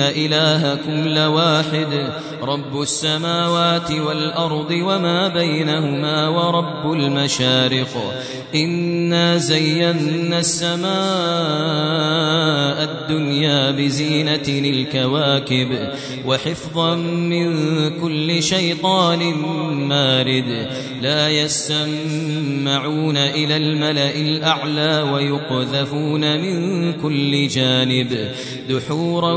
إلهكم لواحد رب السماوات والأرض وما بينهما ورب المشارق إنا زينا السماء الدنيا بزينة الكواكب وحفظا من كل شيطان مارد لا يسمعون إلى الملأ الأعلى ويقذفون من كل جانب دحورا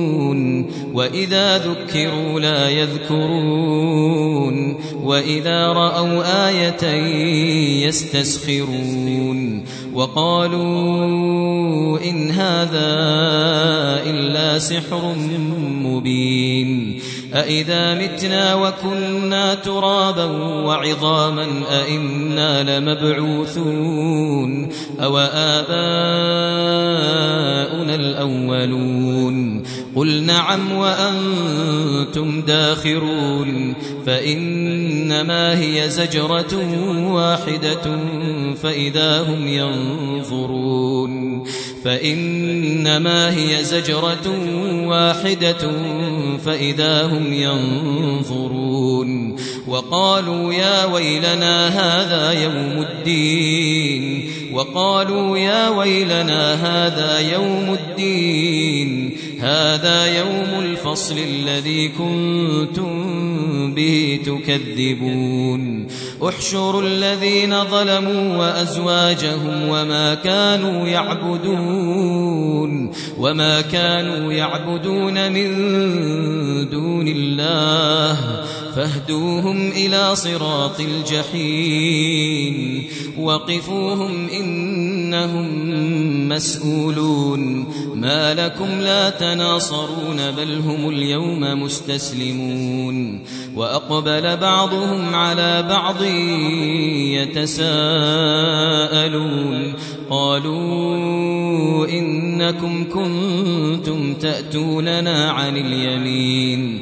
وإذا ذكروا لا يذكرون وإذا رأوا آية يستسخرون. وقالوا إن هذا إلا سحر مبين. أإذا متنا وكنا ترابا وعظاما أئنا لمبعوثون. أو آباؤنا الأولون. قل نعم وأنتم داخرون فإنما هي زجرة واحدة فإذا هم ينظرون فإنما هي زجرة واحدة فإذا هم ينظرون وقالوا يا ويلنا هذا يوم الدين وقالوا يا ويلنا هذا يوم الدين هذا يوم الفصل الذي كنتم به تكذبون. احشروا الذين ظلموا وأزواجهم وما كانوا يعبدون وما كانوا يعبدون من دون الله. فاهدوهم إلى صراط الجحيم. وقفوهم إنهم مسؤولون. ما لكم لا تناصرون بل هم اليوم مستسلمون. وأقبل بعضهم على بعض يتساءلون. قالوا إنكم كنتم تأتوننا عن اليمين.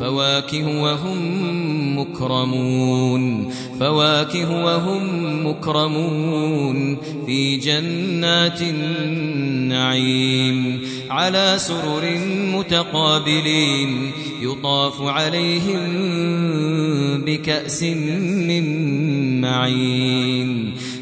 فواكه وهم مكرمون فواكه وهم مكرمون في جنات النعيم على سرر متقابلين يطاف عليهم بكأس من معين.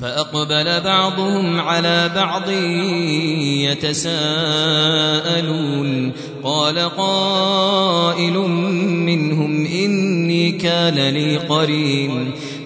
فأقبل بعضهم على بعض يتساءلون. قال قائل منهم إني كان لي قرين.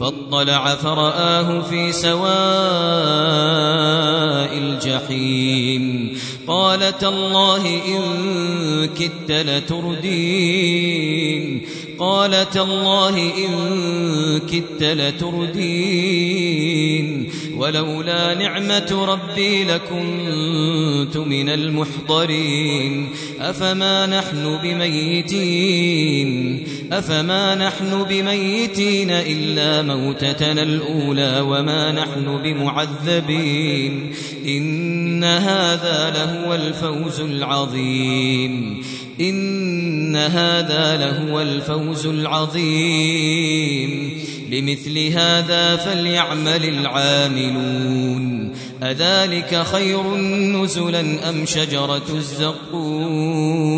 فاطلع فرآه في سواء الجحيم. قال تالله إن كدت لتردين. قال تالله إن كدت لتردين. ولولا نعمة ربي لكنت من المحضرين. أفما نحن بميتين؟ أفما نحن بميتين إلا موتتنا الأولى وما نحن بمعذبين؟ إن هذا لهو الفوز العظيم. إن هذا لهو الفوز العظيم. لمثل هذا فليعمل العاملون. أذلك خير نزلا أم شجرة الزقوم؟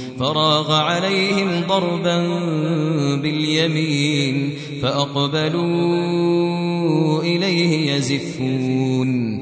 فراغ عليهم ضربا باليمين فأقبلوا إليه يزفون.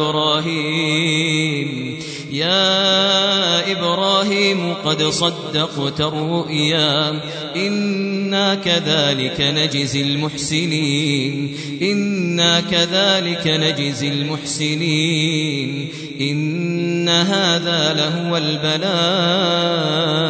إبراهيم. يا إبراهيم قد صدقت الرؤيا. إنا كذلك نجزي المحسنين. إنا كذلك نجزي المحسنين. إن هذا لهو البلاء.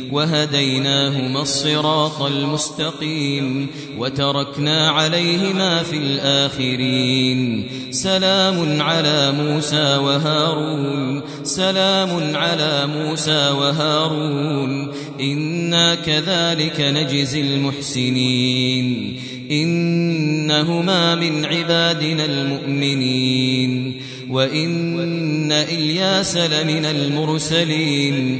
وهديناهما الصراط المستقيم وتركنا عليهما في الآخرين. سلام على موسى وهارون. سلام على موسى وهارون. إنا كذلك نجزي المحسنين. إنهما من عبادنا المؤمنين. وإن إلياس لمن المرسلين.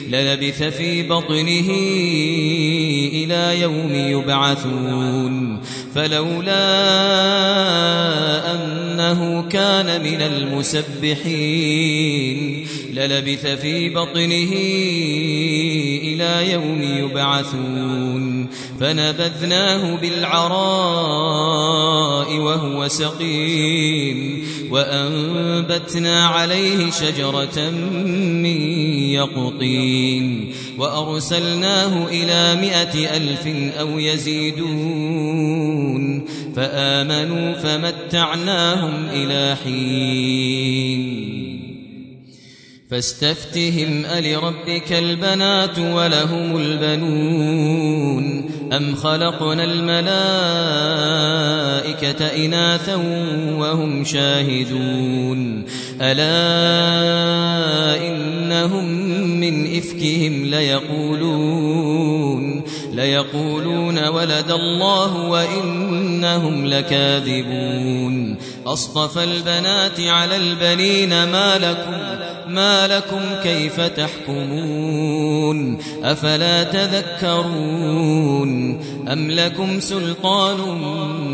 للبث في بطنه إلى يوم يبعثون. فلولا أنه كان من المسبحين. للبث في بطنه إلى يوم يبعثون. فنبذناه بالعراء وهو سقيم. وأنبتنا عليه شجرة من يقطين. وأرسلناه إلى مائة ألف أو يزيدون. فآمنوا فمتعناهم إلى حين. فاستفتهم ألربك البنات ولهم البنون. أم خلقنا الملائكة إناثا وهم شاهدون. ألا إنهم من إفكهم ليقولون. ليقولون ولد الله وإنهم لكاذبون. أصطفى البنات على البنين ما لكم ما لكم كيف تحكمون؟ أفلا تذكرون؟ أم لكم سلطان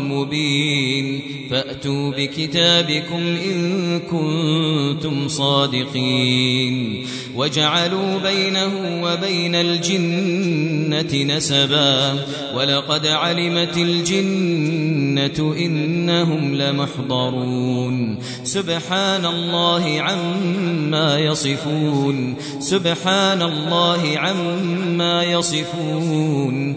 مبين فأتوا بكتابكم إن كنتم صادقين وجعلوا بينه وبين الجنة نسبا ولقد علمت الجنة إنهم لمحضرون سبحان الله عما يصفون سبحان الله عما يصفون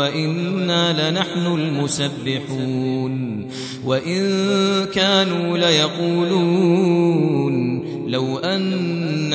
وإنا لنحن المسبحون. وإن كانوا ليقولون لو أن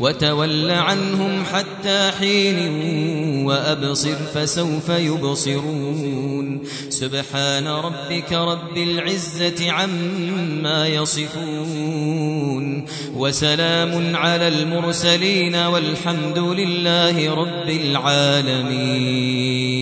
وتول عنهم حتى حين وأبصر فسوف يبصرون. سبحان ربك رب العزة عما يصفون. وسلام على المرسلين والحمد لله رب العالمين.